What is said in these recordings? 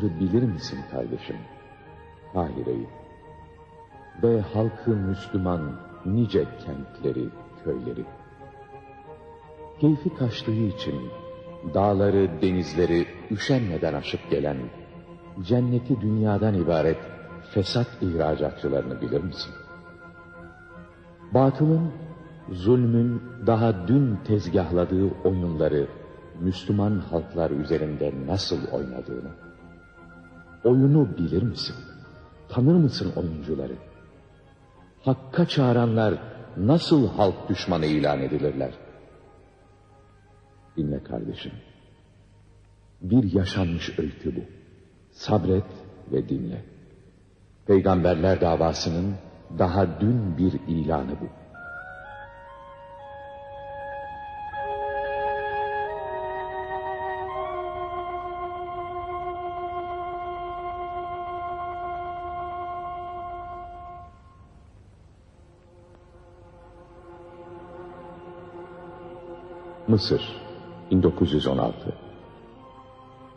Mısır'ı bilir misin kardeşim? Kahire'yi. Ve halkı Müslüman nice kentleri, köyleri. Keyfi kaçtığı için dağları, denizleri üşenmeden aşıp gelen cenneti dünyadan ibaret fesat ihracatçılarını bilir misin? Batılın, zulmün daha dün tezgahladığı oyunları Müslüman halklar üzerinde nasıl oynadığını, oyunu bilir misin? Tanır mısın oyuncuları? Hakka çağıranlar nasıl halk düşmanı ilan edilirler? Dinle kardeşim. Bir yaşanmış öykü bu. Sabret ve dinle. Peygamberler davasının daha dün bir ilanı bu. Mısır 1916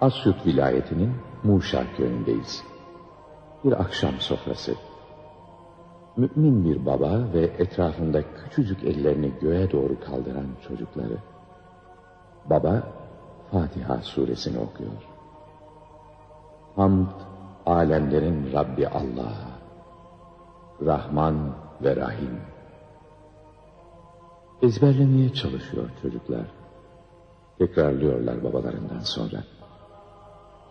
Asyut vilayetinin Muşa köyündeyiz. Bir akşam sofrası. Mümin bir baba ve etrafında küçücük ellerini göğe doğru kaldıran çocukları. Baba Fatiha suresini okuyor. Hamd alemlerin Rabbi Allah'a. Rahman ve Rahim. Ezberlemeye çalışıyor çocuklar. Tekrarlıyorlar babalarından sonra.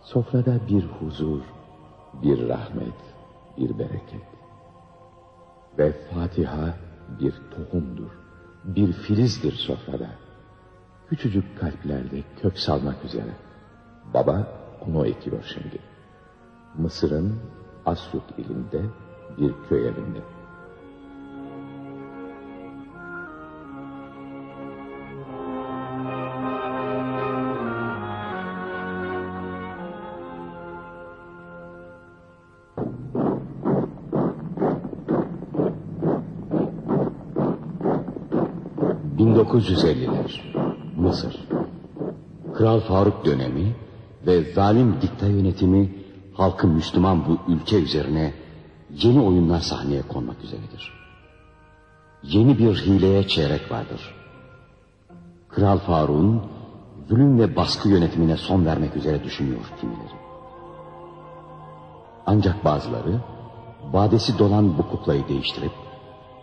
Sofrada bir huzur, bir rahmet, bir bereket. Ve Fatiha bir tohumdur, bir filizdir sofrada. Küçücük kalplerde kök salmak üzere. Baba onu ekiyor şimdi. Mısır'ın Asyut ilinde bir köy evinde. 1950'ler Mısır Kral Faruk dönemi ve zalim dikta yönetimi halkın Müslüman bu ülke üzerine yeni oyunlar sahneye konmak üzeredir. Yeni bir hileye çeyrek vardır. Kral Faruk'un zulüm ve baskı yönetimine son vermek üzere düşünüyor kimileri. Ancak bazıları vadesi dolan bu kuklayı değiştirip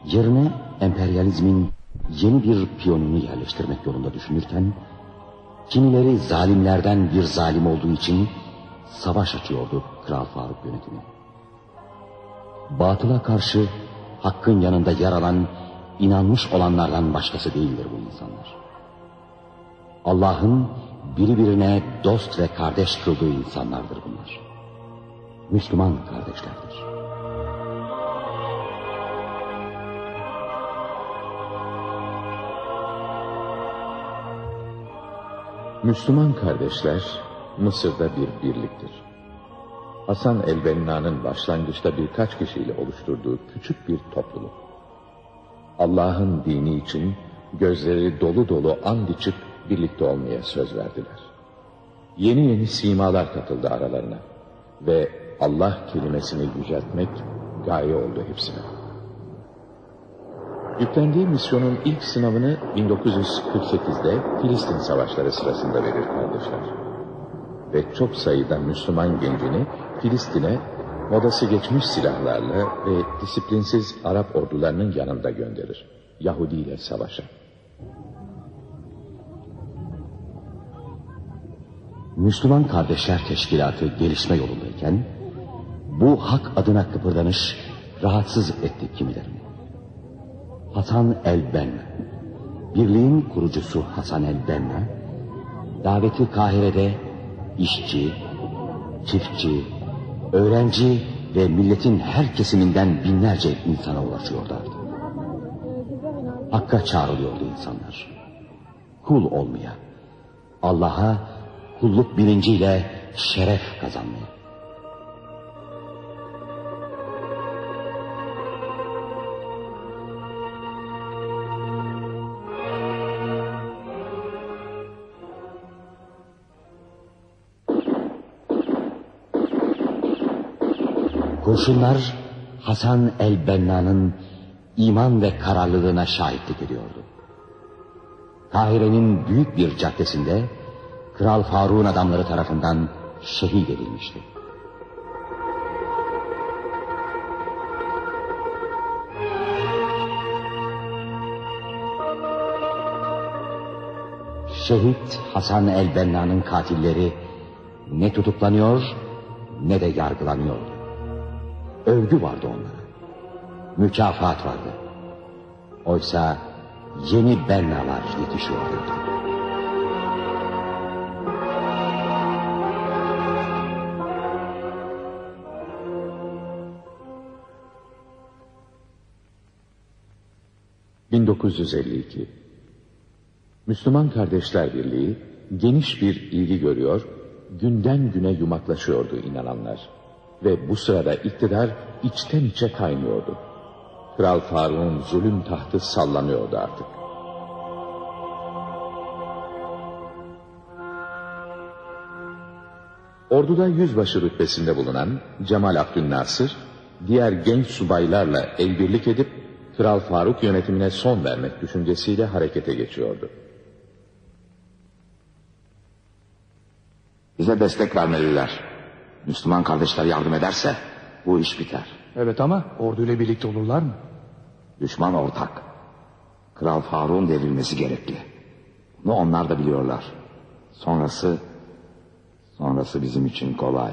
yerine emperyalizmin yeni bir piyonunu yerleştirmek yolunda düşünürken, kimileri zalimlerden bir zalim olduğu için savaş açıyordu Kral Faruk yönetimi. Batıla karşı hakkın yanında yer alan, inanmış olanlardan başkası değildir bu insanlar. Allah'ın birbirine dost ve kardeş kıldığı insanlardır bunlar. Müslüman kardeşlerdir. Müslüman kardeşler Mısır'da bir birliktir. Hasan el-Benna'nın başlangıçta birkaç kişiyle oluşturduğu küçük bir topluluk. Allah'ın dini için gözleri dolu dolu and içip birlikte olmaya söz verdiler. Yeni yeni simalar katıldı aralarına ve Allah kelimesini yüceltmek gaye oldu hepsine. Yüklendiği misyonun ilk sınavını 1948'de Filistin savaşları sırasında verir kardeşler. Ve çok sayıda Müslüman gencini Filistin'e modası geçmiş silahlarla ve disiplinsiz Arap ordularının yanında gönderir. Yahudi ile savaşa. Müslüman Kardeşler Teşkilatı gelişme yolundayken bu hak adına kıpırdanış rahatsız etti kimilerini. Hasan el-Benna. Birliğin kurucusu Hasan el-Benna, daveti Kahire'de işçi, çiftçi, öğrenci ve milletin her kesiminden binlerce insana ulaşıyordu. Hakka çağrılıyordu insanlar. Kul olmaya, Allah'a kulluk bilinciyle şeref kazanmaya. Kurşunlar Hasan el-Benna'nın iman ve kararlılığına şahitlik ediyordu. Kahire'nin büyük bir caddesinde Kral Faruk'un adamları tarafından şehit edilmişti. Şehit Hasan el-Benna'nın katilleri ne tutuklanıyor ne de yargılanıyordu. Övgü vardı onlara. Mükafat vardı. Oysa yeni Bennalar yetişiyordu. ...1952 Müslüman Kardeşler Birliği geniş bir ilgi görüyor, günden güne yumaklaşıyordu inananlar. Ve bu sırada iktidar içten içe kaynıyordu. Kral Faruk'un zulüm tahtı sallanıyordu artık. Orduda yüzbaşı rütbesinde bulunan Cemal Abdülnasır, diğer genç subaylarla el birlik edip Kral Faruk yönetimine son vermek düşüncesiyle harekete geçiyordu. Bize destek vermeliler. Müslüman kardeşler yardım ederse bu iş biter. Evet ama orduyla birlikte olurlar mı? Düşman ortak. Kral Faruk'un devrilmesi gerekli. Bunu onlar da biliyorlar. Sonrası, sonrası bizim için kolay.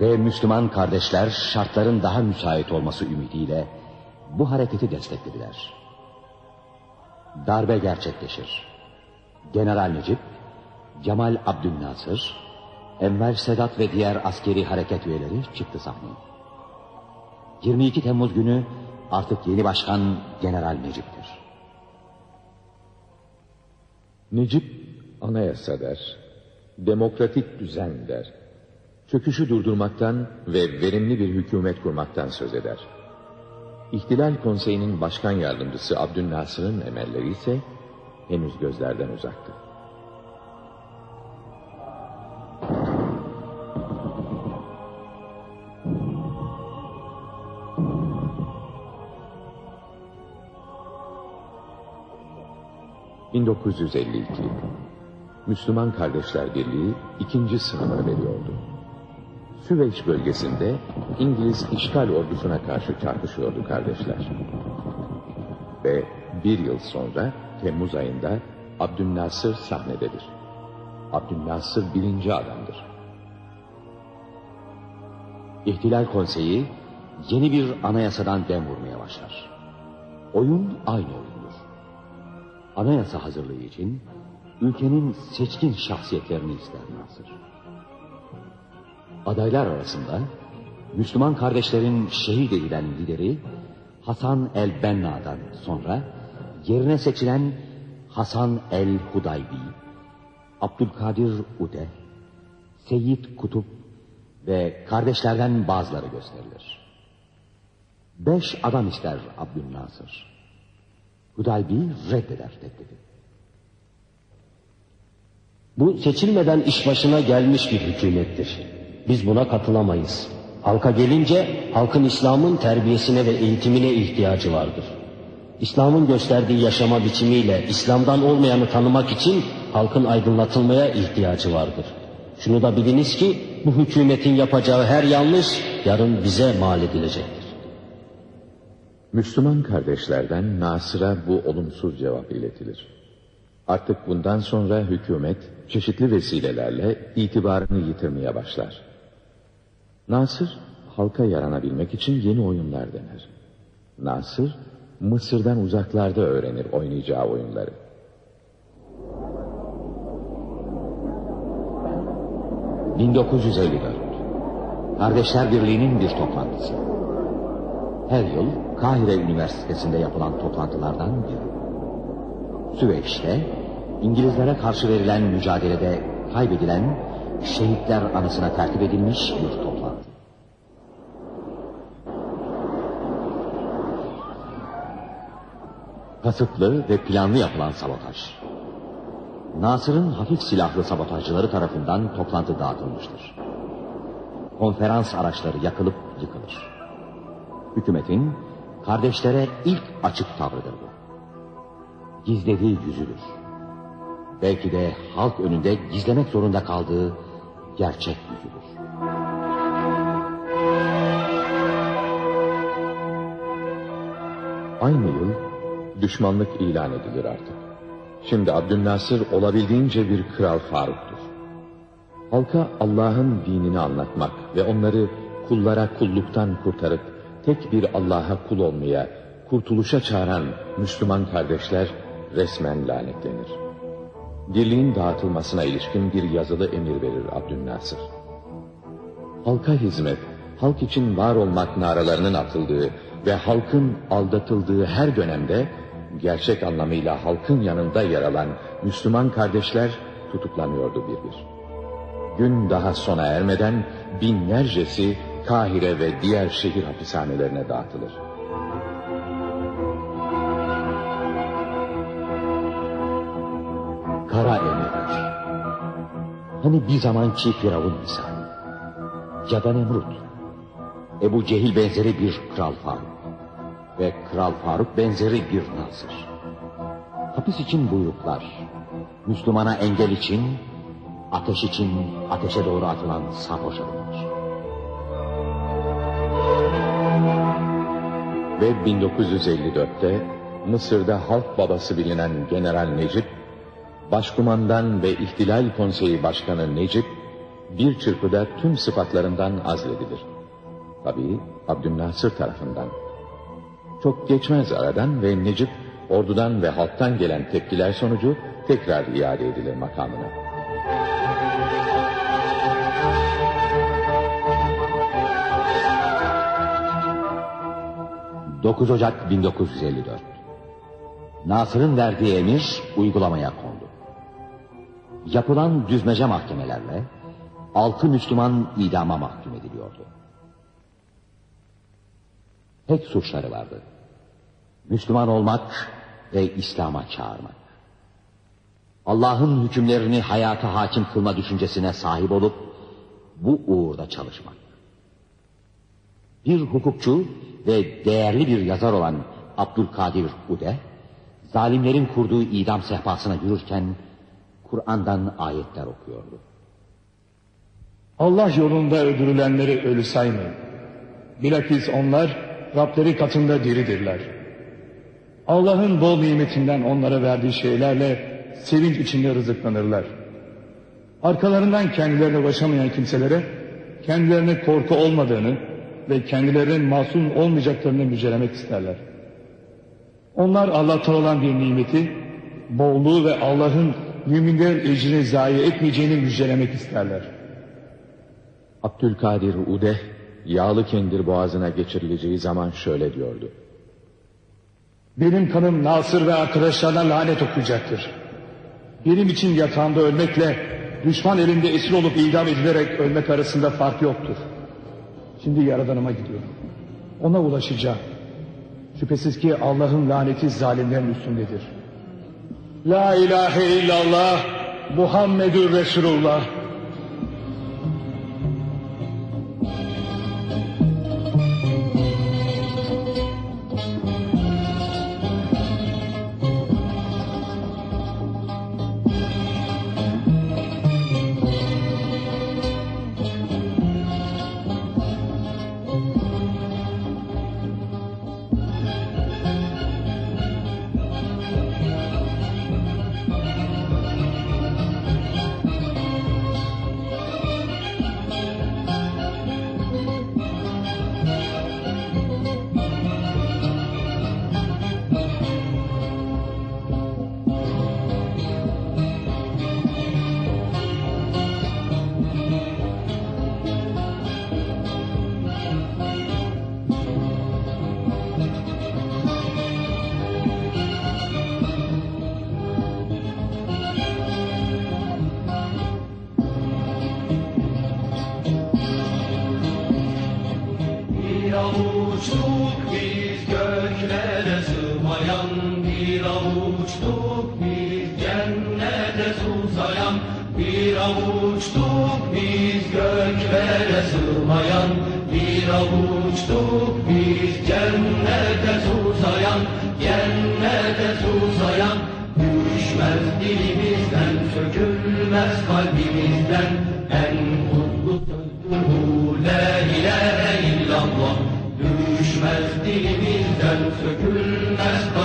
Ve Müslüman kardeşler şartların daha müsait olması ümidiyle bu hareketi desteklediler. Darbe gerçekleşir. General Necip, Cemal Abdülnasır, Enver Sedat ve diğer askeri hareket üyeleri çıktı sahneye. 22 Temmuz günü artık yeni başkan General Necip'tir. Necip anayasa der, demokratik düzen der. Çöküşü durdurmaktan ve verimli bir hükümet kurmaktan söz eder. İhtilal Konseyi'nin başkan yardımcısı Abdülnasır'ın emelleri ise henüz gözlerden uzaktı. ...1952... Müslüman Kardeşler Birliği ikinci sınavını veriyordu. Süveyş bölgesinde İngiliz işgal ordusuna karşı çarpışıyordu kardeşler. Ve bir yıl sonra Temmuz ayında Abdülnasır sahnededir. Abdülnasır birinci adamdır. İhtilal Konseyi yeni bir anayasadan dem vurmaya başlar. Oyun aynı oyundur. Anayasa hazırlığı için ülkenin seçkin şahsiyetlerini ister Nasır. Adaylar arasında Müslüman kardeşlerin şehit edilen lideri Hasan el-Benna'dan sonra yerine seçilen Hasan el-Hudaybi, Abdülkadir Ude, Seyyid Kutup ve kardeşlerden bazıları gösterilir. Beş adam ister Abdülnasır. Hudaybi reddeder teklifi. Bu seçilmeden iş başına gelmiş bir hükümettir. Biz buna katılamayız. Halka gelince halkın İslam'ın terbiyesine ve eğitimine ihtiyacı vardır. İslam'ın gösterdiği yaşama biçimiyle İslam'dan olmayanı tanımak için halkın aydınlatılmaya ihtiyacı vardır. Şunu da biliniz ki bu hükümetin yapacağı her yanlış yarın bize mal edilecektir. Müslüman kardeşlerden Nasır'a bu olumsuz cevap iletilir. Artık bundan sonra hükümet çeşitli vesilelerle itibarını yitirmeye başlar. Nasır halka yaranabilmek için yeni oyunlar dener. Nasır Mısır'dan uzaklarda öğrenir oynayacağı oyunları. ...1954... ...Kardeşler Birliği'nin bir toplantısı. Her yıl Kahire Üniversitesi'nde yapılan toplantılardan biri. Süveyş'te İngilizlere karşı verilen mücadelede kaybedilen şehitler anısına tertip edilmiş bir toplantı. Kasıtlı ve planlı yapılan sabotaj. Nasır'ın hafif silahlı sabotajcıları tarafından toplantı dağıtılmıştır. Konferans araçları yakılıp yıkılır. Hükümetin kardeşlere ilk açık tavrıdır bu. Gizlediği yüzüdür. Belki de halk önünde gizlemek zorunda kaldığı gerçek yüzüdür. Aynı yıl düşmanlık ilan edilir artık. Şimdi Abdülnasır olabildiğince bir kral Faruk'tur. Halka Allah'ın dinini anlatmak ve onları kullara kulluktan kurtarıp tek bir Allah'a kul olmaya, kurtuluşa çağıran Müslüman kardeşler resmen lanetlenir. Birliğin dağıtılmasına ilişkin bir yazılı emir verir Abdülnasır. Halka hizmet, halk için var olmak naralarının atıldığı ve halkın aldatıldığı her dönemde gerçek anlamıyla halkın yanında yer alan Müslüman kardeşler tutuklanıyordu bir bir. Gün daha sona ermeden binlercesi Kahire ve diğer şehir hapishanelerine dağıtılır. Kara emirler. Hani bir zamanki Firavun misali. Ya da Nemrut. Ebu Cehil benzeri bir Kral Faruk. Ve Kral Faruk benzeri bir Nasır. Hapis için buyruklar. Müslümana engel için, ateş için ateşe doğru atılan sarhoş adımlar. Ve 1954'te Mısır'da halk babası bilinen General Necip, Başkumandan ve İhtilal Konseyi Başkanı Necip, bir çırpıda tüm sıfatlarından azledilir. Tabii Abdülnasır tarafından. Çok geçmez aradan ve Necip, ordudan ve halktan gelen tepkiler sonucu tekrar iade edilir makamına. ...9 Ocak 1954. Nasır'ın verdiği emir uygulamaya kondu. Yapılan düzmece mahkemelerle altı Müslüman idama mahkum ediliyordu. Tek suçları vardı. Müslüman olmak ve İslam'a çağırmak. Allah'ın hükümlerini hayata hakim kılma düşüncesine sahip olup bu uğurda çalışmak. Bir hukukçu ve değerli bir yazar olan Abdülkadir Ude, zalimlerin kurduğu idam sehpasına yürürken Kur'an'dan ayetler okuyordu. Allah yolunda öldürülenleri ölü saymayın. Bilakis onlar Rableri katında diridirler. Allah'ın bol nimetinden onlara verdiği şeylerle sevinç içinde rızıklanırlar. Arkalarından kendilerine ulaşamayan kimselere kendilerine korku olmadığını ve kendilerinin masum olmayacaklarını müjdelemek isterler. Onlar Allah'tan olan bir nimeti, bolluğu ve Allah'ın müminler ecrini zayi etmeyeceğini müjdelemek isterler. Abdülkadir Ude, yağlı kendir boğazına geçirileceği zaman şöyle diyordu. Benim kanım Nasır ve arkadaşlarına lanet okuyacaktır. Benim için yatağımda ölmekle düşman elinde esir olup idam edilerek ölmek arasında fark yoktur. Şimdi Yaradanıma gidiyorum. Ona ulaşacağım. Şüphesiz ki Allah'ın laneti zalimlerin üstündedir. La ilahe illallah Muhammedur Resulullah. Christmas.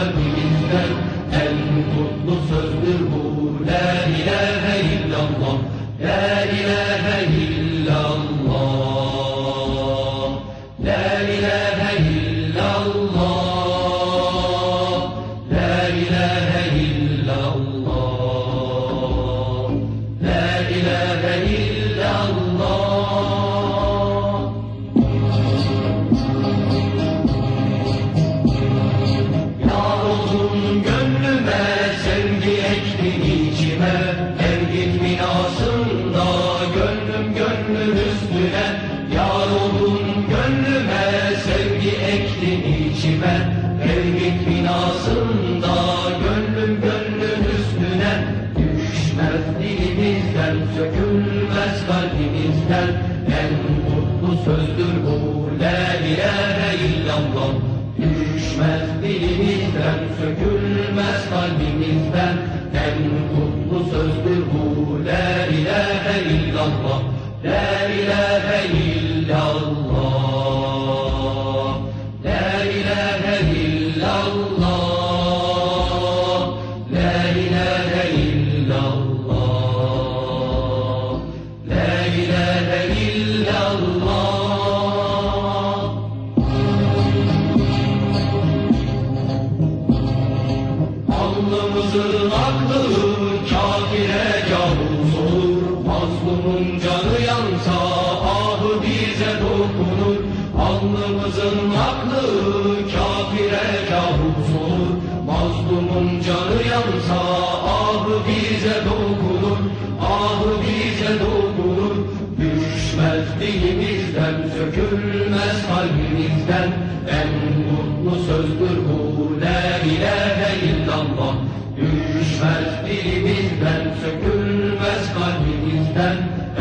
Sökülmez kalbimizden En mutlu sözdür bu la ilahe illallah. Düşmez dilimizden, sökülmez kalbimizden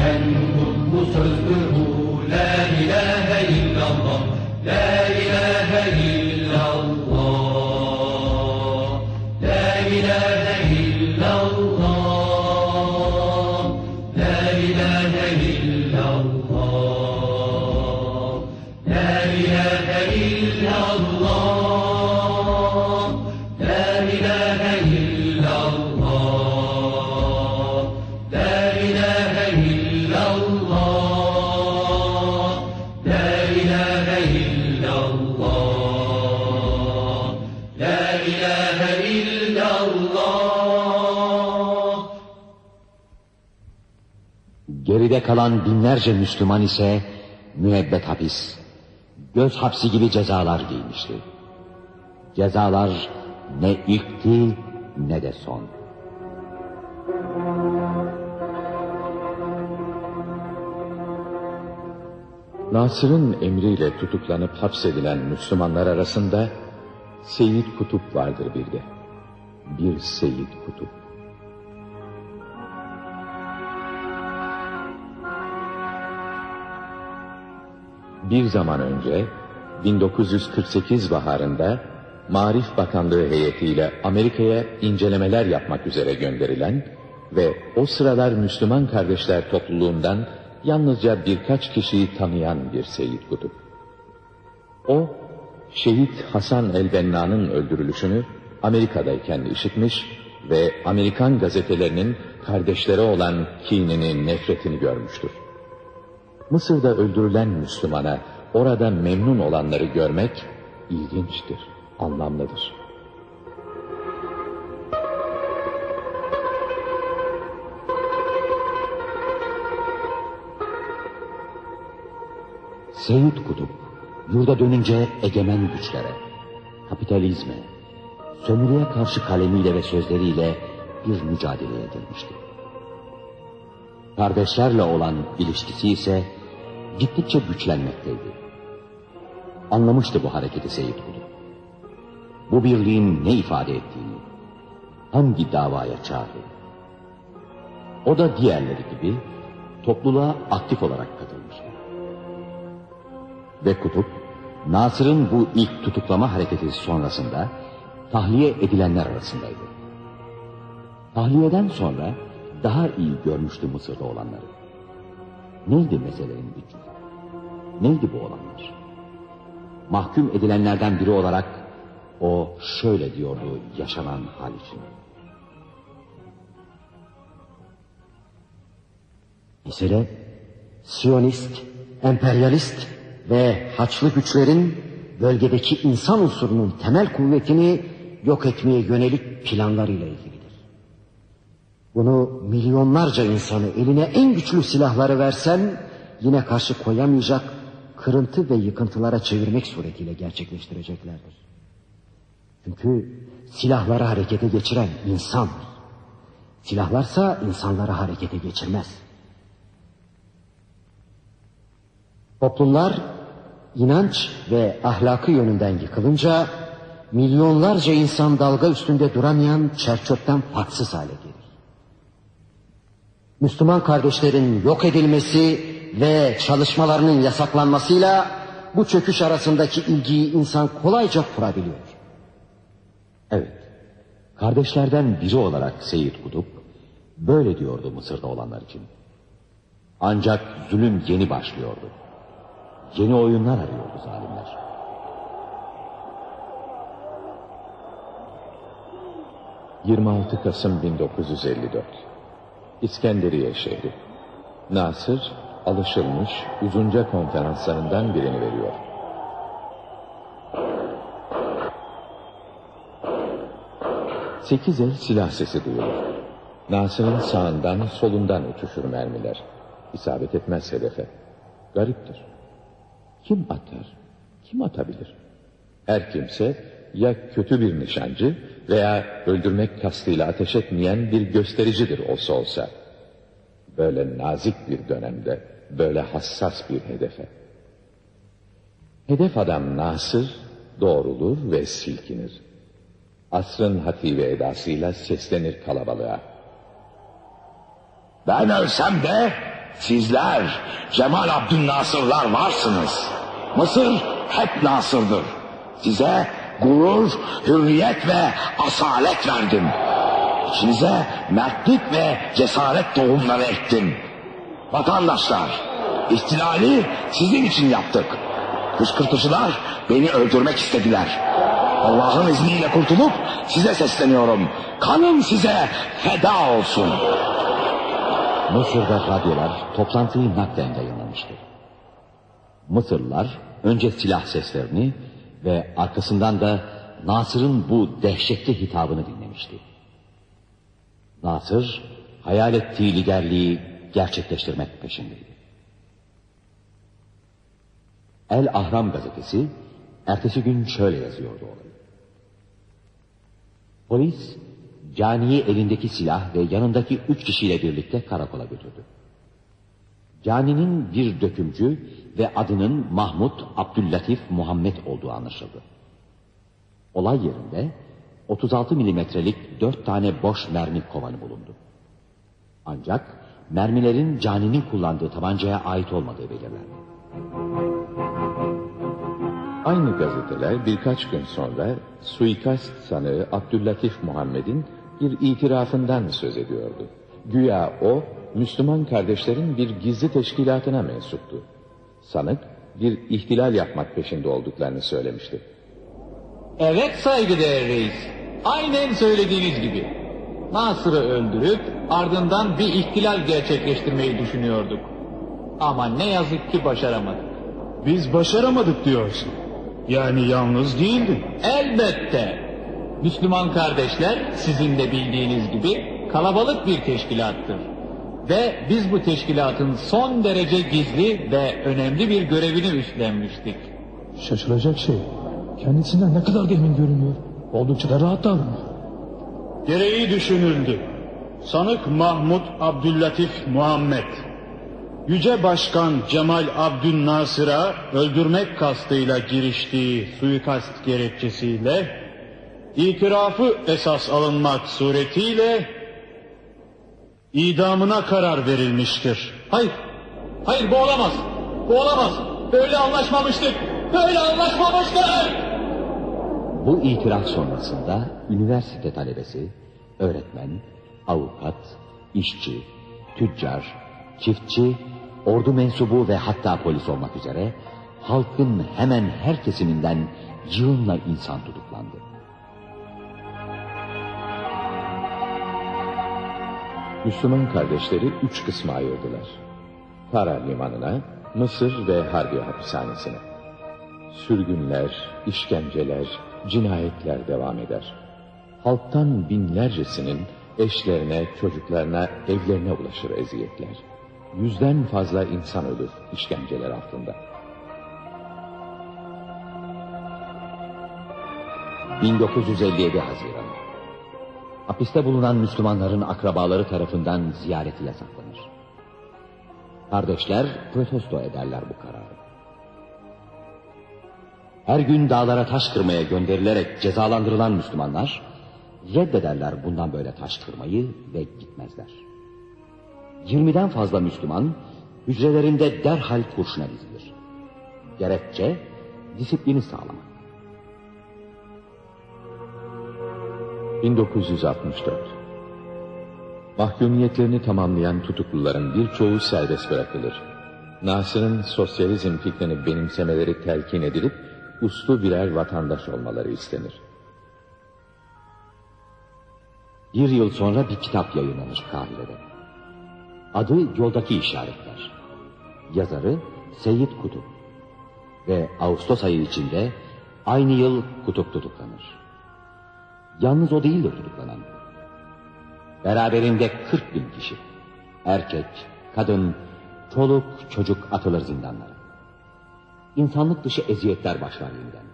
En mutlu sözdür bu la ilahe illallah. La ilahe Geride kalan binlerce Müslüman ise müebbet hapis, göz hapsi gibi cezalar giymişti. Cezalar ne ilkti ne de son. Nasır'ın emriyle tutuklanıp hapsedilen Müslümanlar arasında Seyyid Kutup vardır bir de. Bir Seyyid Kutup. Bir zaman önce 1948 baharında Marif Bakanlığı heyetiyle Amerika'ya incelemeler yapmak üzere gönderilen ve o sıralar Müslüman kardeşler topluluğundan yalnızca birkaç kişiyi tanıyan bir Seyyid Kutup. O, şehit Hasan el-Benna'nın öldürülüşünü Amerika'dayken işitmiş ve Amerikan gazetelerinin kardeşlere olan kinini, nefretini görmüştür. Mısır'da öldürülen Müslümana orada memnun olanları görmek ilginçtir, anlamlıdır. Seyyid Kutup, yurda dönünce egemen güçlere, kapitalizme, sömürüye karşı kalemiyle ve sözleriyle bir mücadeleye girmişti. Kardeşlerle olan ilişkisi ise gittikçe güçlenmekteydi. Anlamıştı bu hareketi Seyyid Kutup. Bu birliğin ne ifade ettiğini, hangi davaya çağırdığını. O da diğerleri gibi topluluğa aktif olarak katılmış. Ve Kutup, Nasır'ın bu ilk tutuklama hareketi sonrasında tahliye edilenler arasındaydı. Tahliyeden sonra daha iyi görmüştü Mısır'da olanları. Neydi meselenin gücü? Neydi bu olanlar? Mahkum edilenlerden biri olarak o şöyle diyordu yaşanan hal için. Mesele Siyonist, emperyalist ve Haçlı güçlerin bölgedeki insan unsurunun temel kuvvetini yok etmeye yönelik planlarıyla ilgilidir. Bunu milyonlarca insanı eline en güçlü silahları versen yine karşı koyamayacak kırıntı ve yıkıntılara çevirmek suretiyle gerçekleştireceklerdir. Çünkü silahları harekete geçiren insandır. Silahlarsa insanları harekete geçirmez. Toplumlar inanç ve ahlakı yönünden yıkılınca milyonlarca insan dalga üstünde duramayan çerçöpten farksız hale gelir. Müslüman kardeşlerin yok edilmesi ve çalışmalarının yasaklanmasıyla bu çöküş arasındaki ilgiyi insan kolayca kurabiliyor. Evet, kardeşlerden biri olarak Seyit Kutup böyle diyordu Mısır'da olanlar için. Ancak zulüm yeni başlıyordu. Yeni oyunlar arıyordu zalimler. ...26 Kasım 1954 İskenderiye şehri Nasır alışılmış uzunca konferanslarından birini veriyor. Sekiz el silah sesi duyulur. Nasır'ın sağından solundan uçuşur mermiler. İsabet etmez hedefe. Gariptir. Kim atar? Kim atabilir? Her kimse ya kötü bir nişancı veya öldürmek kastıyla ateş etmeyen bir göstericidir olsa olsa. Böyle nazik bir dönemde, böyle hassas bir hedefe. Hedef adam Nasır doğrulur ve silkinir. Asrın hatice edasıyla seslenir kalabalığa. Ben ölsem de sizler Cemal Abdülnasırlar varsınız. Mısır hep Nasır'dır. Size gurur, hürriyet ve asalet verdim. İçinize mertlik ve cesaret tohumları ektim. Vatandaşlar, ihtilali sizin için yaptık. Kışkırtıcılar beni öldürmek istediler. Allah'ın izniyle kurtulup size sesleniyorum. Kanım size feda olsun. Mısır'da radyolar toplantıyı naklen yayınlamıştır. Mısırlılar önce silah seslerini ve arkasından da Nasır'ın bu dehşetli hitabını dinlemişti. Nasır hayal ettiği liderliği gerçekleştirmek peşindeydi. El Ahram gazetesi ertesi gün şöyle yazıyordu olayı. Polis Cani'yi elindeki silah ve yanındaki üç kişiyle birlikte karakola götürdü. Cani'nin bir dökümcü ve adının Mahmut Abdüllatif Muhammed olduğu anlaşıldı. Olay yerinde 36 milimetrelik dört tane boş mermi kovanı bulundu. Ancak mermilerin Cani'nin kullandığı tabancaya ait olmadığı belirlendi. Aynı gazeteler birkaç gün sonra suikast sanığı Abdüllatif Muhammed'in bir itirafından söz ediyordu. Güya o, Müslüman kardeşlerin bir gizli teşkilatına mensuptu. Sanık, bir ihtilal yapmak peşinde olduklarını söylemişti. Evet saygıdeğer reis. Aynen söylediğiniz gibi. Nasır'ı öldürüp ardından bir ihtilal gerçekleştirmeyi düşünüyorduk. Ama ne yazık ki başaramadık. Biz başaramadık diyorsun. Yani yalnız değildin. Elbette. Müslüman kardeşler sizin de bildiğiniz gibi kalabalık bir teşkilattır. Ve biz bu teşkilatın son derece gizli ve önemli bir görevini üstlenmiştik. Şaşılacak şey. Kendisinden ne kadar da emin görünüyor. Oldukça da rahat davranıyor. Gereği düşünüldü. Sanık Mahmut Abdüllatif Muhammed. Yüce Başkan Cemal Abdülnasır'a öldürmek kastıyla giriştiği suikast gerekçesiyle itirafı esas alınmak suretiyle idamına karar verilmiştir. Hayır. Hayır bu olamaz. Bu olamaz. Böyle anlaşmamıştık. Böyle anlaşmamıştık. Bu itiraf sonrasında üniversite talebesi, öğretmen, avukat, işçi, tüccar, çiftçi, ordu mensubu ve hatta polis olmak üzere halkın hemen her kesiminden yığınla insan tutuklandı. Müslüman kardeşleri üç kısma ayırdılar. Para limanına, Mısır ve Harbiye hapishanesine. Sürgünler, işkenceler, cinayetler devam eder. Halktan binlercesinin eşlerine, çocuklarına, evlerine ulaşır eziyetler. Yüzden fazla insan ölür işkenceler altında. 1957 Haziran. Hapiste bulunan Müslümanların akrabaları tarafından ziyareti yasaklanır. Kardeşler protesto ederler bu kararı. Her gün dağlara taş kırmaya gönderilerek cezalandırılan Müslümanlar reddederler bundan böyle taş kırmayı ve gitmezler. 20'den fazla Müslüman hücrelerinde derhal kurşuna dizilir. Gerekçe disiplini sağlamak. 1964 Mahkumiyetlerini tamamlayan tutukluların birçoğu serbest bırakılır. Nasır'ın sosyalizm fikrini benimsemeleri telkin edilip uslu birer vatandaş olmaları istenir. Bir yıl sonra bir kitap yayınlanır Kahire'de. Adı Yoldaki İşaretler. Yazarı Seyyid Kutup. Ve Ağustos ayı içinde aynı yıl Kutup tutuklanır. Yalnız o değildir tutuklanan. Beraberinde 40 bin kişi. Erkek, kadın, çoluk, çocuk atılır zindanlara. İnsanlık dışı eziyetler başlar yeniden.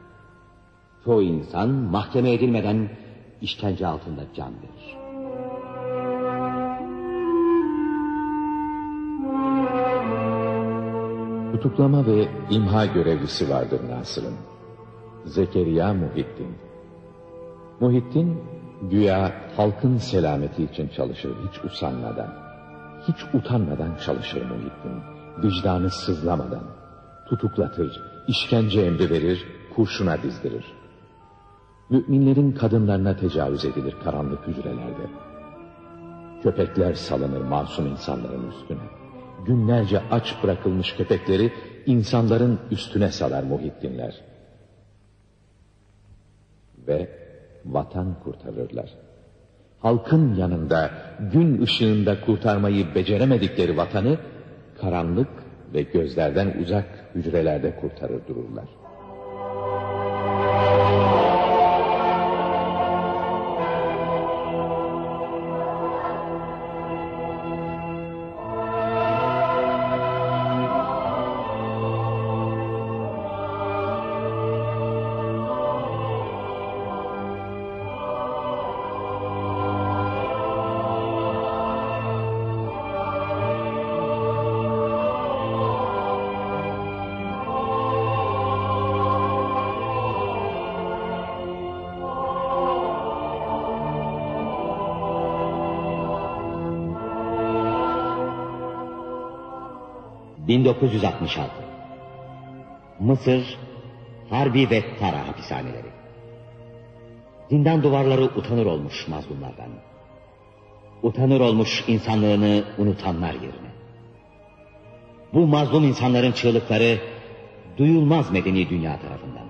Çoğu insan mahkeme edilmeden işkence altında can verir. Tutuklama ve imha görevlisi vardır Nasır'ın. Zekeriya Muhittin. Muhittin güya halkın selameti için çalışır hiç usanmadan. Hiç utanmadan çalışır Muhittin. Vicdanı sızlamadan. Tutuklatır, işkence emri verir, kurşuna dizdirir. Müminlerin kadınlarına tecavüz edilir karanlık hücrelerde. Köpekler salınır masum insanların üstüne. Günlerce aç bırakılmış köpekleri insanların üstüne salar Muhittinler. Ve vatan kurtarırlar. Halkın yanında gün ışığında kurtarmayı beceremedikleri vatanı karanlık ve gözlerden uzak hücrelerde kurtarır dururlar. ...1966... Mısır... ...Harbi ve Tara hapishaneleri... ...zindan duvarları utanır olmuş mazlumlardan... ...utanır olmuş insanlığını unutanlar yerine... ...bu mazlum insanların çığlıkları... ...duyulmaz medeni dünya tarafından...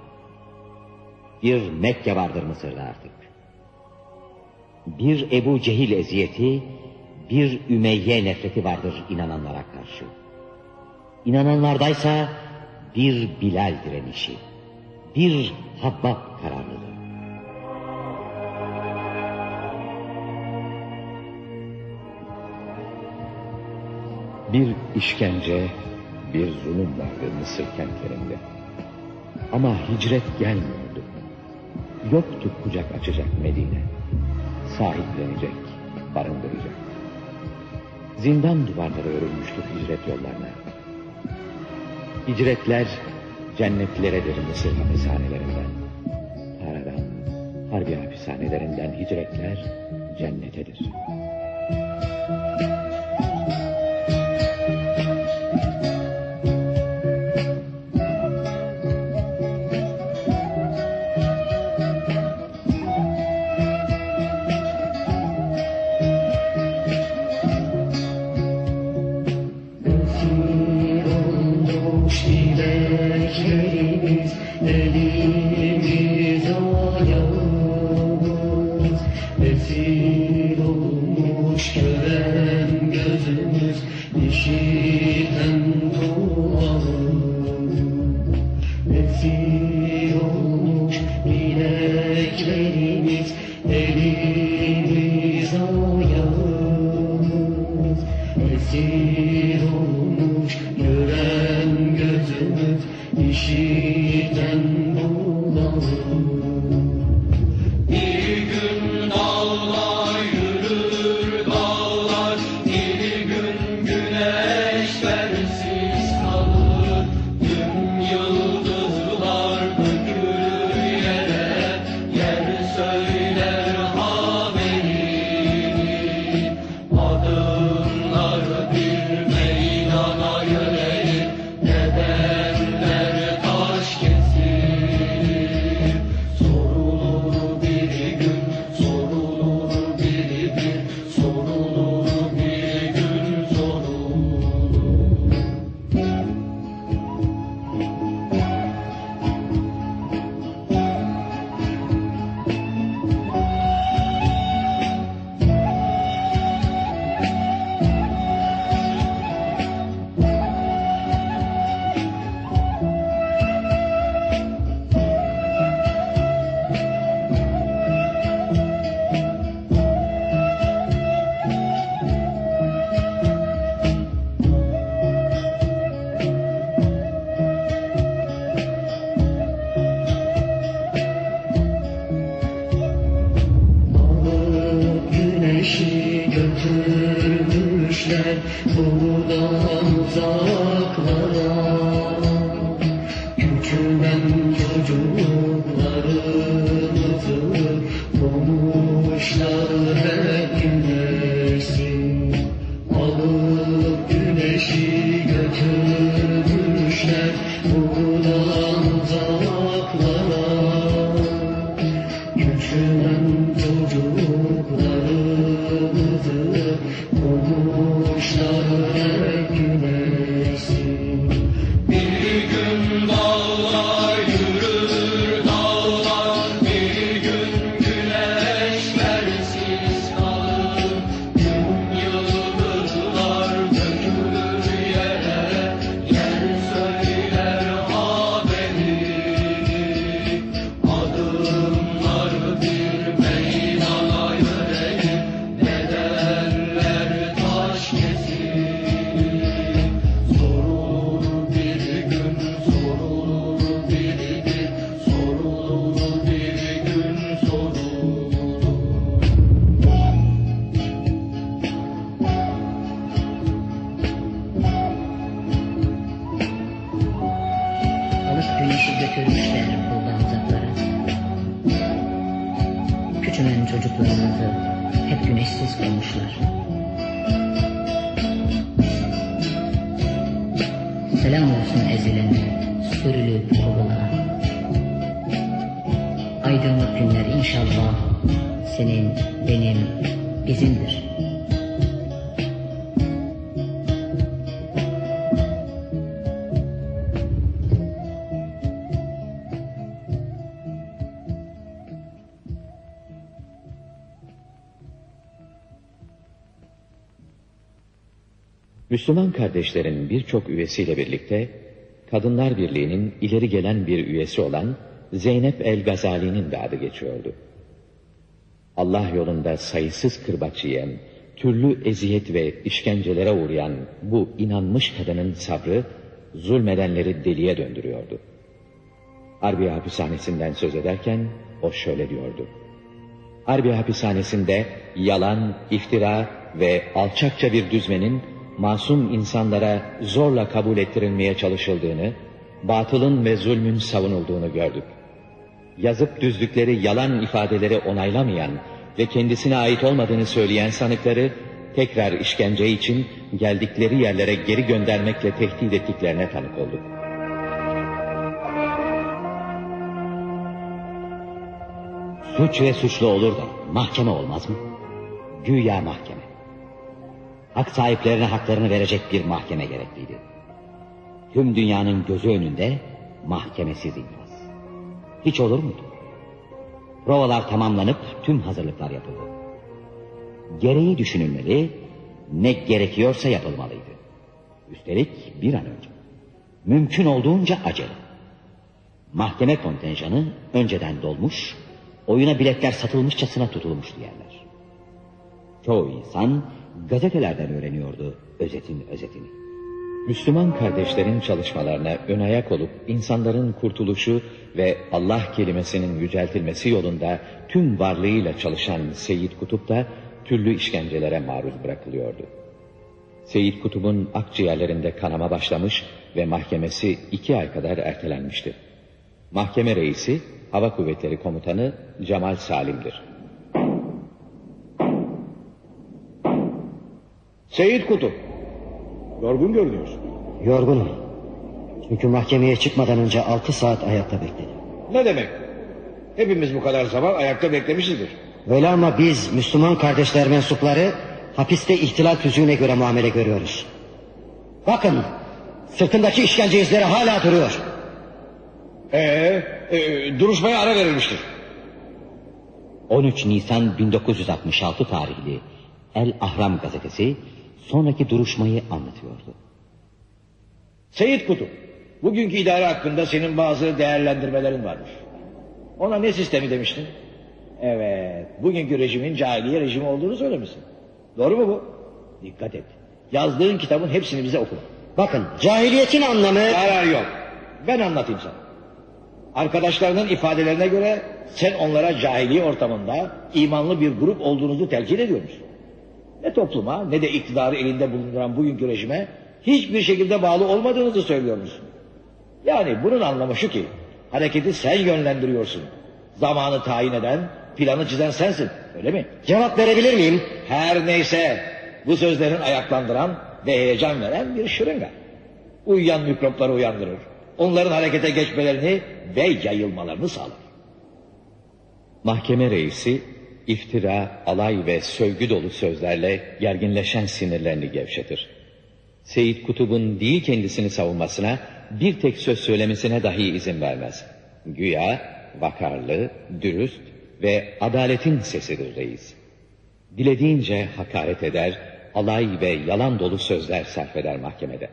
...bir Mekke vardır Mısır'da artık... ...bir Ebu Cehil eziyeti... ...bir Ümeyye nefreti vardır inananlara karşı... İnananlardaysa bir Bilal direnişi, bir Habbab kararlılığı. Bir işkence, bir zulüm vardı Mısır kentlerinde. Ama hicret gelmiyordu. Yoktu kucak açacak Medine. Sahiplenecek, barındıracak. Zindan duvarları örülmüştü hicret yollarına. Hicretler cennetleredir Mısır hapishanelerinden. Taradan, harbi hapishanelerinden hicretler cennetedir. Hep güneşsiz koymuşlar. Selam olsun ezilene, sürülüp kovulana. Aydınlık günler inşallah senin, benim, bizimdir. Müslüman kardeşlerin birçok üyesiyle birlikte Kadınlar Birliği'nin ileri gelen bir üyesi olan Zeynep El Gazali'nin de adı geçiyordu. Allah yolunda sayısız kırbaç yiyen, türlü eziyet ve işkencelere uğrayan bu inanmış kadının sabrı zulmedenleri deliye döndürüyordu. Harbiye hapishanesinden söz ederken o şöyle diyordu. Harbiye hapishanesinde yalan, iftira ve alçakça bir düzmenin masum insanlara zorla kabul ettirilmeye çalışıldığını, batılın ve zulmün savunulduğunu gördük. Yazıp düzdükleri yalan ifadeleri onaylamayan ve kendisine ait olmadığını söyleyen sanıkları tekrar işkence için geldikleri yerlere geri göndermekle tehdit ettiklerine tanık olduk. Suç ve suçlu olur da mahkeme olmaz mı? Güya mahkeme. Hak sahiplerine haklarını verecek bir mahkeme gerekliydi. Tüm dünyanın gözü önünde mahkemesiz infaz. Hiç olur muydu? Provalar tamamlanıp tüm hazırlıklar yapıldı. Gereği düşünülmeli, ne gerekiyorsa yapılmalıydı. Üstelik bir an önce. Mümkün olduğunca acele. Mahkeme kontenjanı önceden dolmuş, oyuna biletler satılmışçasına tutulmuştu yerler. Çoğu insan gazetelerden öğreniyordu özetin özetini. Müslüman kardeşlerin çalışmalarına ön ayak olup insanların kurtuluşu ve Allah kelimesinin yüceltilmesi yolunda tüm varlığıyla çalışan Seyyid Kutup da türlü işkencelere maruz bırakılıyordu. Seyyid Kutup'un akciğerlerinde kanama başlamış ve mahkemesi iki ay kadar ertelenmişti. Mahkeme reisi Hava Kuvvetleri Komutanı Cemal Salim'dir. Seyit Kutup. Yorgun görünüyorsun. Yorgunum. Çünkü mahkemeye çıkmadan önce altı saat ayakta bekledim. Ne demek? Hepimiz bu kadar zaman ayakta beklemişizdir. Öyle ama biz Müslüman kardeşler mensupları hapiste ihtilal tüzüğüne göre muamele görüyoruz. Bakın sırtındaki işkence izleri hala duruyor. Ee, e, duruşmaya ara verilmiştir. 13 Nisan 1966 tarihli El Ahram gazetesi sonraki duruşmayı anlatıyordu. Seyit Kutup, bugünkü idare hakkında senin bazı değerlendirmelerin varmış. Ona ne sistemi demiştin? Evet, bugünkü rejimin cahiliye rejimi olduğunu söylemişsin. Doğru mu bu? Dikkat et. Yazdığın kitabın hepsini bize oku. Bakın cahiliyetin anlamı... Karar yok. Ben anlatayım sana. Arkadaşlarının ifadelerine göre sen onlara cahiliye ortamında imanlı bir grup olduğunuzu telkin ediyormuşsun. Ne topluma ne de iktidarı elinde bulunduran bugünkü rejime hiçbir şekilde bağlı olmadığınızı söylüyormuşsun. Yani bunun anlamı şu ki hareketi sen yönlendiriyorsun. Zamanı tayin eden, planı çizen sensin. Öyle mi? Cevap verebilir miyim? Her neyse bu sözlerin ayaklandıran ve heyecan veren bir şırınga. Uyuyan mikropları uyandırır. Onların harekete geçmelerini ve yayılmalarını sağlar. Mahkeme reisi iftira, alay ve sövgü dolu sözlerle gerginleşen sinirlerini gevşetir. Seyit Kutub'un değil kendisini savunmasına bir tek söz söylemesine dahi izin vermez. Güya vakarlı, dürüst ve adaletin sesidir reis. Dilediğince hakaret eder, alay ve yalan dolu sözler sarf eder mahkemede.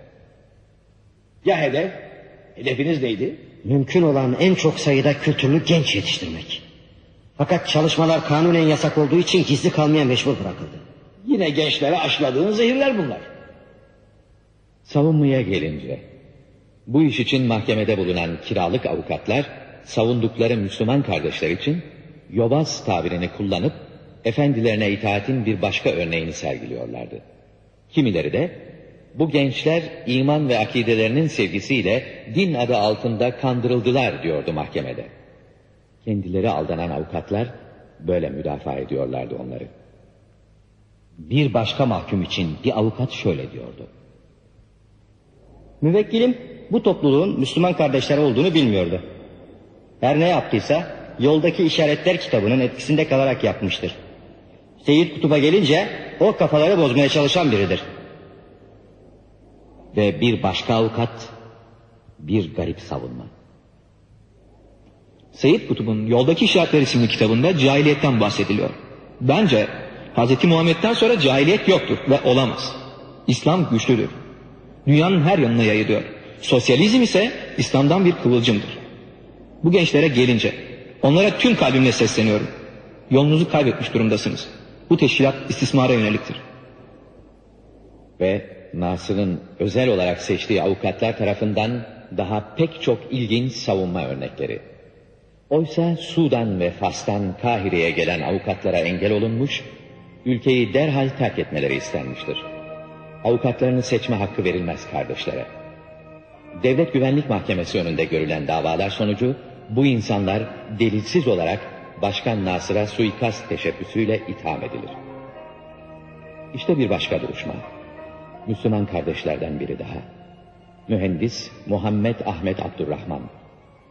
Ya hedef? Hedefiniz neydi? Mümkün olan en çok sayıda kültürlü genç yetiştirmek. Fakat çalışmalar kanunen yasak olduğu için gizli kalmaya mecbur bırakıldı. Yine gençlere aşıladığın zehirler bunlar. Savunmaya gelince, bu iş için mahkemede bulunan kiralık avukatlar, savundukları Müslüman kardeşler için yobaz tabirini kullanıp efendilerine itaatin bir başka örneğini sergiliyorlardı. Kimileri de bu gençler iman ve akidelerinin sevgisiyle din adı altında kandırıldılar diyordu mahkemede. Kendileri aldanan avukatlar böyle müdafaa ediyorlardı onları. Bir başka mahkum için bir avukat şöyle diyordu. Müvekkilim bu topluluğun Müslüman kardeşler olduğunu bilmiyordu. Her ne yaptıysa yoldaki işaretler kitabının etkisinde kalarak yapmıştır. Seyit Kutup'a gelince o kafaları bozmaya çalışan biridir. Ve bir başka avukat, bir garip savunma. Seyyid Kutub'un Yoldaki İşaretler isimli kitabında cahiliyetten bahsediliyor. Bence Hz. Muhammed'den sonra cahiliyet yoktur ve olamaz. İslam güçlüdür. Dünyanın her yanına yayılıyor. Sosyalizm ise İslam'dan bir kıvılcımdır. Bu gençlere gelince onlara tüm kalbimle sesleniyorum. Yolunuzu kaybetmiş durumdasınız. Bu teşkilat istismara yöneliktir. Ve Nasır'ın özel olarak seçtiği avukatlar tarafından daha pek çok ilginç savunma örnekleri. Oysa Sudan ve Fas'tan Kahire'ye gelen avukatlara engel olunmuş, ülkeyi derhal terk etmeleri istenmiştir. Avukatlarını seçme hakkı verilmez kardeşlere. Devlet Güvenlik Mahkemesi önünde görülen davalar sonucu bu insanlar delilsiz olarak Başkan Nasır'a suikast teşebbüsüyle itham edilir. İşte bir başka duruşma. Müslüman kardeşlerden biri daha. Mühendis Muhammed Ahmet Abdurrahman,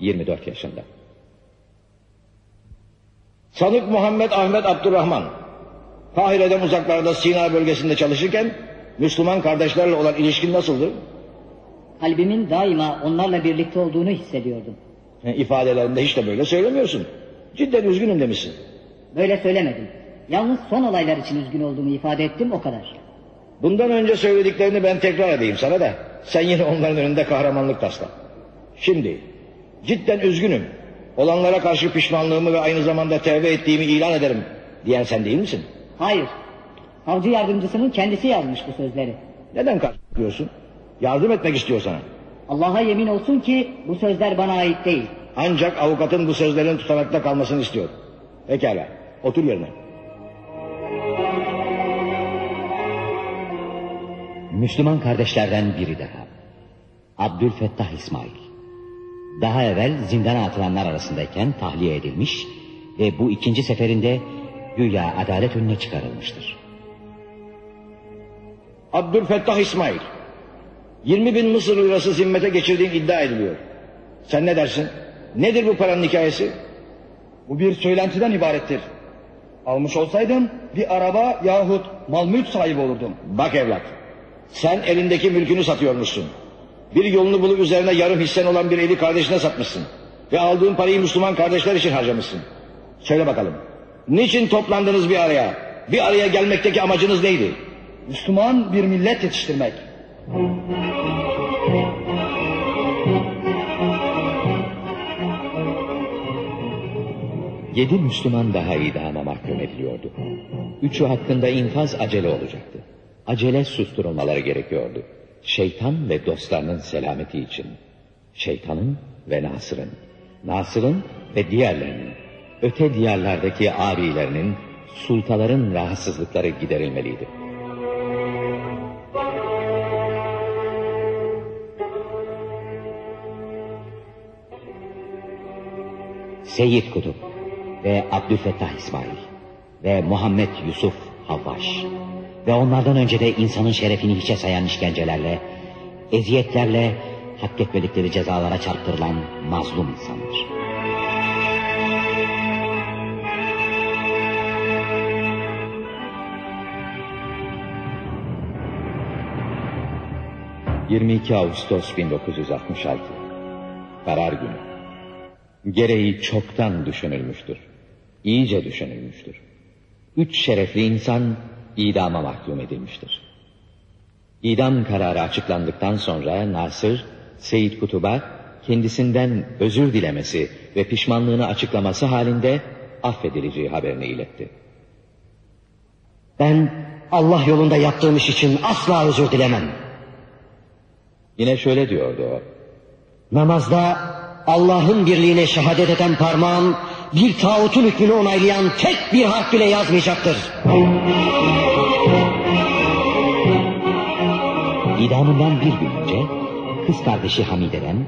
24 yaşında. Sanık Muhammed Ahmet Abdurrahman, Kahire'den uzaklarda Sina bölgesinde çalışırken Müslüman kardeşlerle olan ilişkin nasıldı? Kalbimin daima onlarla birlikte olduğunu hissediyordum. E, ifadelerinde hiç de böyle söylemiyorsun. Cidden üzgünüm demişsin. Böyle söylemedim. Yalnız son olaylar için üzgün olduğumu ifade ettim o kadar. Bundan önce söylediklerini ben tekrar edeyim sana da sen yine onların önünde kahramanlık tasla. Şimdi cidden üzgünüm. Olanlara karşı pişmanlığımı ve aynı zamanda tevbe ettiğimi ilan ederim diyen sen değil misin? Hayır. Avcı yardımcısının kendisi yazmış bu sözleri. Neden karşılıyorsun? Yardım etmek istiyor sana. Allah'a yemin olsun ki bu sözler bana ait değil. Ancak avukatın bu sözlerin tutanakta kalmasını istiyor. Pekala. Otur yerine. Müslüman kardeşlerden biri daha. Abdülfettah İsmail. Daha evvel zindana atılanlar arasındayken tahliye edilmiş ve bu ikinci seferinde güya adalet önüne çıkarılmıştır. Abdülfettah İsmail. 20 bin Mısır lirası zimmete geçirdiğin iddia ediliyor. Sen ne dersin? Nedir bu paranın hikayesi? Bu bir söylentiden ibarettir. Almış olsaydım bir araba yahut mal mülk sahibi olurdum. Bak evlat. Sen elindeki mülkünü satıyormuşsun. Bir yolunu bulup üzerine yarım hissen olan bir evi kardeşine satmışsın. Ve aldığın parayı Müslüman kardeşler için harcamışsın. Söyle bakalım. Niçin toplandınız bir araya? Bir araya gelmekteki amacınız neydi? Müslüman bir millet yetiştirmek. Yedi Müslüman daha idama mahkum ediliyordu. Üçü hakkında infaz acele olacaktı. Acele susturulmaları gerekiyordu. Şeytan ve dostlarının selameti için. Şeytanın ve Nasır'ın. Nasır'ın ve diğerlerinin. Öte diyarlardaki abilerinin, sultaların rahatsızlıkları giderilmeliydi. Seyyid Kutup ve Abdülfettah İsmail ve Muhammed Yusuf Havvaş ve onlardan önce de insanın şerefini hiçe sayan işkencelerle, eziyetlerle hak etmedikleri cezalara çarptırılan mazlum insanlar. ...22 Ağustos 1966... ...karar günü... ...gereği çoktan düşünülmüştür... ...iyice düşünülmüştür... ...üç şerefli insan... ...idama mahkum edilmiştir... İdam kararı açıklandıktan sonra Nasır, Seyit Kutub'a kendisinden özür dilemesi ve pişmanlığını açıklaması halinde affedileceği haberini iletti. Ben Allah yolunda yaptığım iş için asla özür dilemem. Yine şöyle diyordu o. Namazda Allah'ın birliğine şehadet eden parmağım bir tağutun hükmünü onaylayan tek bir harf bile yazmayacaktır. İdamından bir gün önce kız kardeşi Hamide'den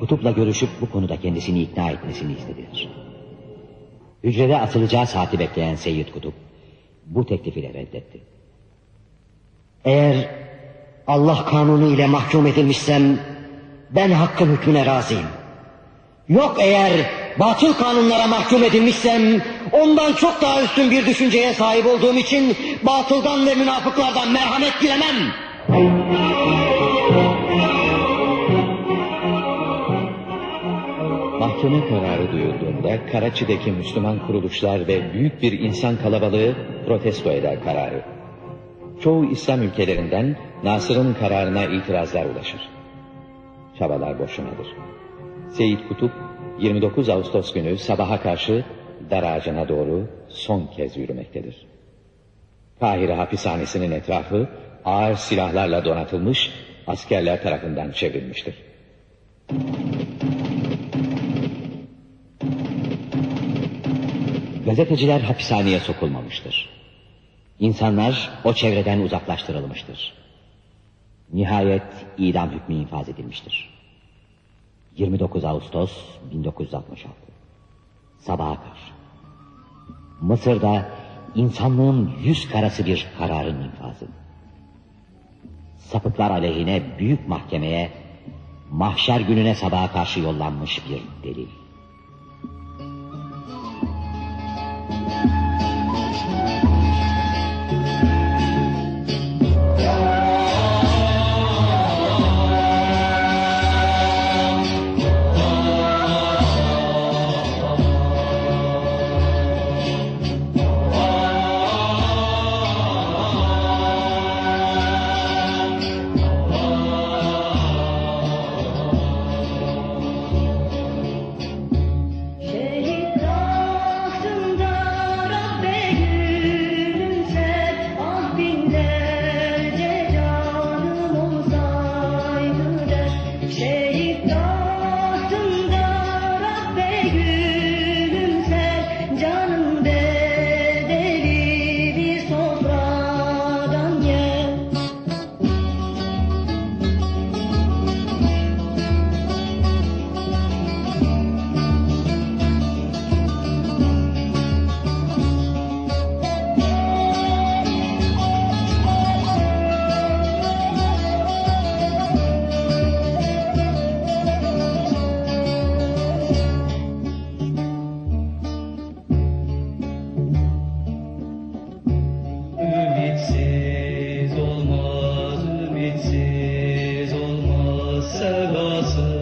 Kutup'la görüşüp bu konuda kendisini ikna etmesini istediler. Hücrede asılacağı saati bekleyen Seyyid Kutup bu teklifi de reddetti. Eğer Allah kanunu ile mahkum edilmişsem ben hakkın hükmüne razıyım. Yok eğer batıl kanunlara mahkum edilmişsem ondan çok daha üstün bir düşünceye sahip olduğum için batıldan ve münafıklardan merhamet dilemem. Mahkeme kararı duyulduğunda Karaçi'deki Müslüman kuruluşlar ve büyük bir insan kalabalığı protesto eder kararı. Çoğu İslam ülkelerinden Nasır'ın kararına itirazlar ulaşır. Çabalar boşunadır. Seyit Kutup 29 Ağustos günü sabaha karşı dar ağacına doğru son kez yürümektedir. Kahire hapishanesinin etrafı ağır silahlarla donatılmış askerler tarafından çevrilmiştir. Gazeteciler hapishaneye sokulmamıştır. İnsanlar o çevreden uzaklaştırılmıştır. Nihayet idam hükmü infaz edilmiştir. 29 Ağustos 1966 Sabaha karşı Mısır'da insanlığın yüz karası bir kararın infazı. Sapıklar aleyhine büyük mahkemeye mahşer gününe sabaha karşı yollanmış bir delil. sensiz olmaz sevasın.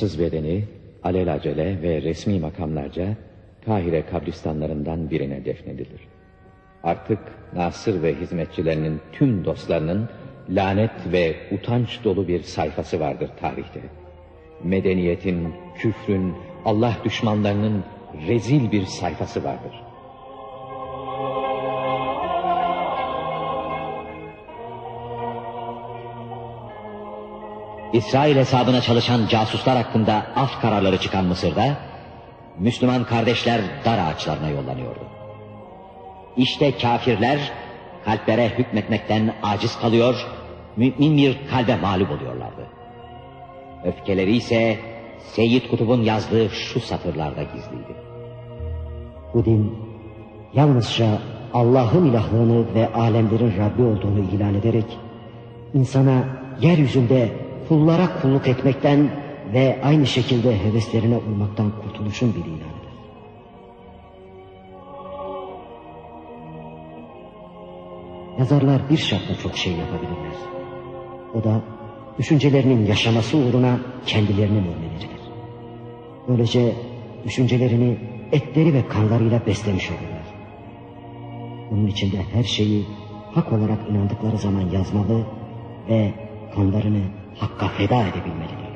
Cansız bedeni alelacele ve resmi makamlarca Kahire kabristanlarından birine defnedilir. Artık Nasır ve hizmetçilerinin tüm dostlarının lanet ve utanç dolu bir sayfası vardır tarihte. Medeniyetin, küfrün, Allah düşmanlarının rezil bir sayfası vardır. İsrail hesabına çalışan casuslar hakkında af kararları çıkan Mısır'da, Müslüman kardeşler dar ağaçlarına yollanıyordu. İşte kafirler kalplere hükmetmekten aciz kalıyor, mümin bir kalbe mağlup oluyorlardı. Öfkeleri ise Seyyid Kutub'un yazdığı şu satırlarda gizliydi. Bu din yalnızca Allah'ın ilahlığını ve alemlerin Rabbi olduğunu ilan ederek insana yeryüzünde kullara kulluk etmekten ve aynı şekilde heveslerine uymaktan kurtuluşun bir ilanıdır. Yazarlar bir şartla çok şey yapabilirler. O da düşüncelerinin yaşaması uğruna kendilerinin ölmeleridir. Böylece düşüncelerini etleri ve kanlarıyla beslemiş olurlar. Bunun için de her şeyi hak olarak inandıkları zaman yazmalı ve kanlarını feda edebilmelidirler.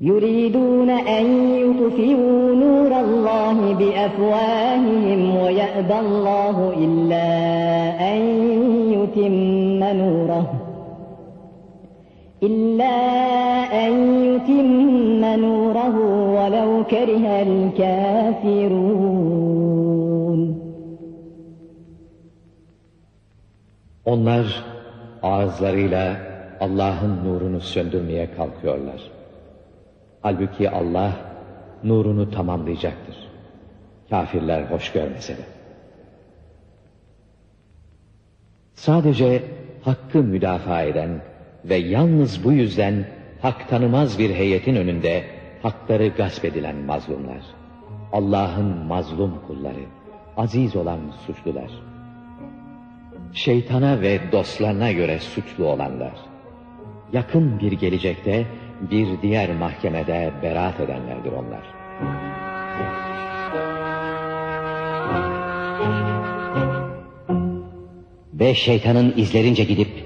يريدون أن يطفئوا نور الله بأفواههم ويأبى الله إلا أن يتم نوره إلا أن يتم نوره ولو كره الكافرون Onlar ağızlarıyla Allah'ın nurunu söndürmeye kalkıyorlar. Halbuki Allah nurunu tamamlayacaktır. Kafirler hoş görmese de. Sadece hakkı müdafaa eden ve yalnız bu yüzden hak tanımaz bir heyetin önünde hakları gasp edilen mazlumlar. Allah'ın mazlum kulları, aziz olan suçlular. Şeytana ve dostlarına göre suçlu olanlar. Yakın bir gelecekte bir diğer mahkemede beraat edenlerdir onlar. Ve şeytanın izlerince gidip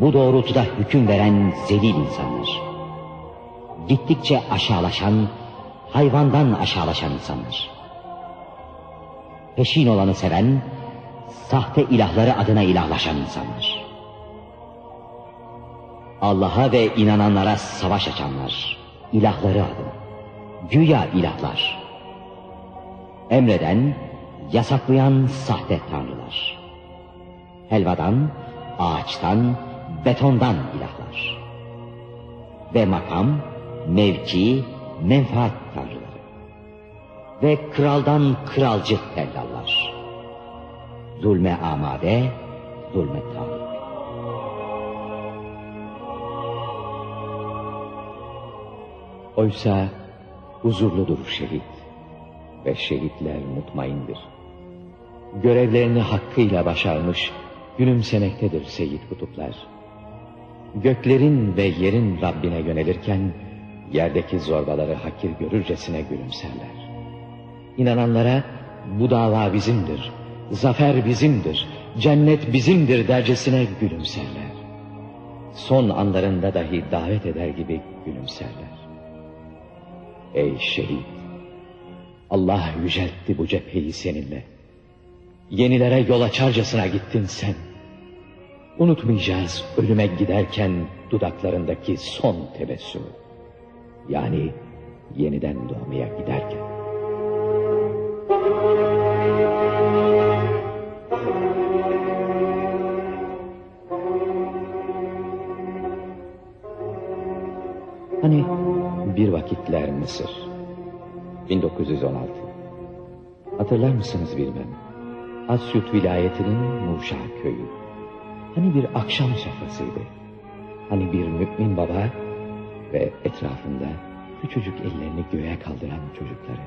bu doğrultuda hüküm veren zelil insanlar. Gittikçe aşağılaşan, hayvandan aşağılaşan insanlar. Peşin olanı seven, sahte ilahları adına ilahlaşan insanlar. Allah'a ve inananlara savaş açanlar, ilahları adına, güya ilahlar. Emreden, yasaklayan sahte tanrılar. Helvadan, ağaçtan, betondan ilahlar. Ve makam, mevki, menfaat tanrıları. Ve kraldan kralcı tellallar. Zulme amade, zulme talip. Oysa huzurludur şehit ve şehitler mutmaindir. Görevlerini hakkıyla başarmış, gülümsemektedir Seyyid Kutuplar. Göklerin ve yerin Rabbine yönelirken, yerdeki zorbaları hakir görürcesine gülümserler. İnananlara bu dava bizimdir, zafer bizimdir, cennet bizimdir dercesine gülümserler. Son anlarında dahi davet eder gibi gülümserler. Ey şehit! Allah yüceltti bu cepheyi seninle. Yenilere yol açarcasına gittin sen. Unutmayacağız ölüme giderken dudaklarındaki son tebessümü. Yani yeniden doğmaya giderken. Hani bir vakitler Mısır. 1916. Hatırlar mısınız bilmem. Asyut vilayetinin Muşa köyü. Hani bir akşam sofrasıydı. Hani bir mümin baba ve etrafında küçücük ellerini göğe kaldıran çocukları.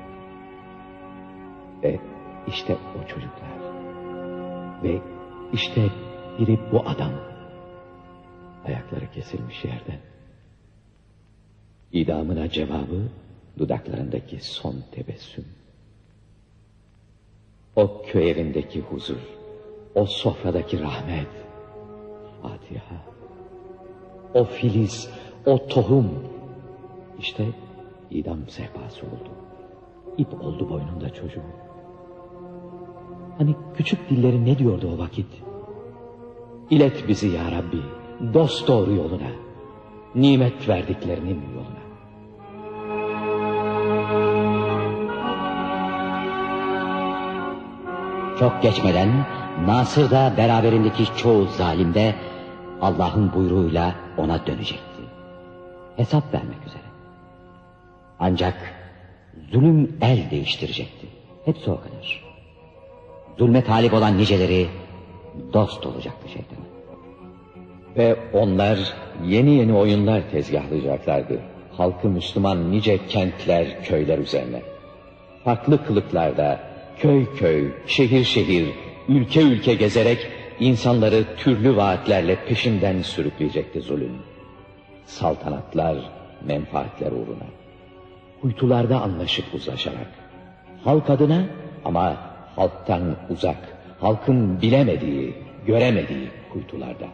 Ve işte o çocuklar. Ve işte biri bu adam. Ayakları kesilmiş yerden. İdamına cevabı dudaklarındaki son tebessüm. O köy evindeki huzur, o sofradaki rahmet, Fatiha. O filiz, o tohum. İşte idam sehpası oldu. İp oldu boynunda çocuğu. Hani küçük dilleri ne diyordu o vakit? İlet bizi ya Rabbi, dost doğru yoluna, nimet verdiklerinin yoluna. Çok geçmeden Nasır da beraberindeki çoğu zalim de Allah'ın buyruğuyla ona dönecekti. Hesap vermek üzere. Ancak zulüm el değiştirecekti. Hepsi o kadar. Zulme talip olan niceleri dost olacaktı şeytan. Ve onlar yeni yeni oyunlar tezgahlayacaklardı. Halkı Müslüman nice kentler, köyler üzerine. Farklı kılıklarda köy köy, şehir şehir, ülke ülke gezerek insanları türlü vaatlerle peşinden sürükleyecekti zulüm. Saltanatlar, menfaatler uğruna. Kuytularda anlaşıp uzlaşarak. Halk adına ama halktan uzak, halkın bilemediği, göremediği kuytularda.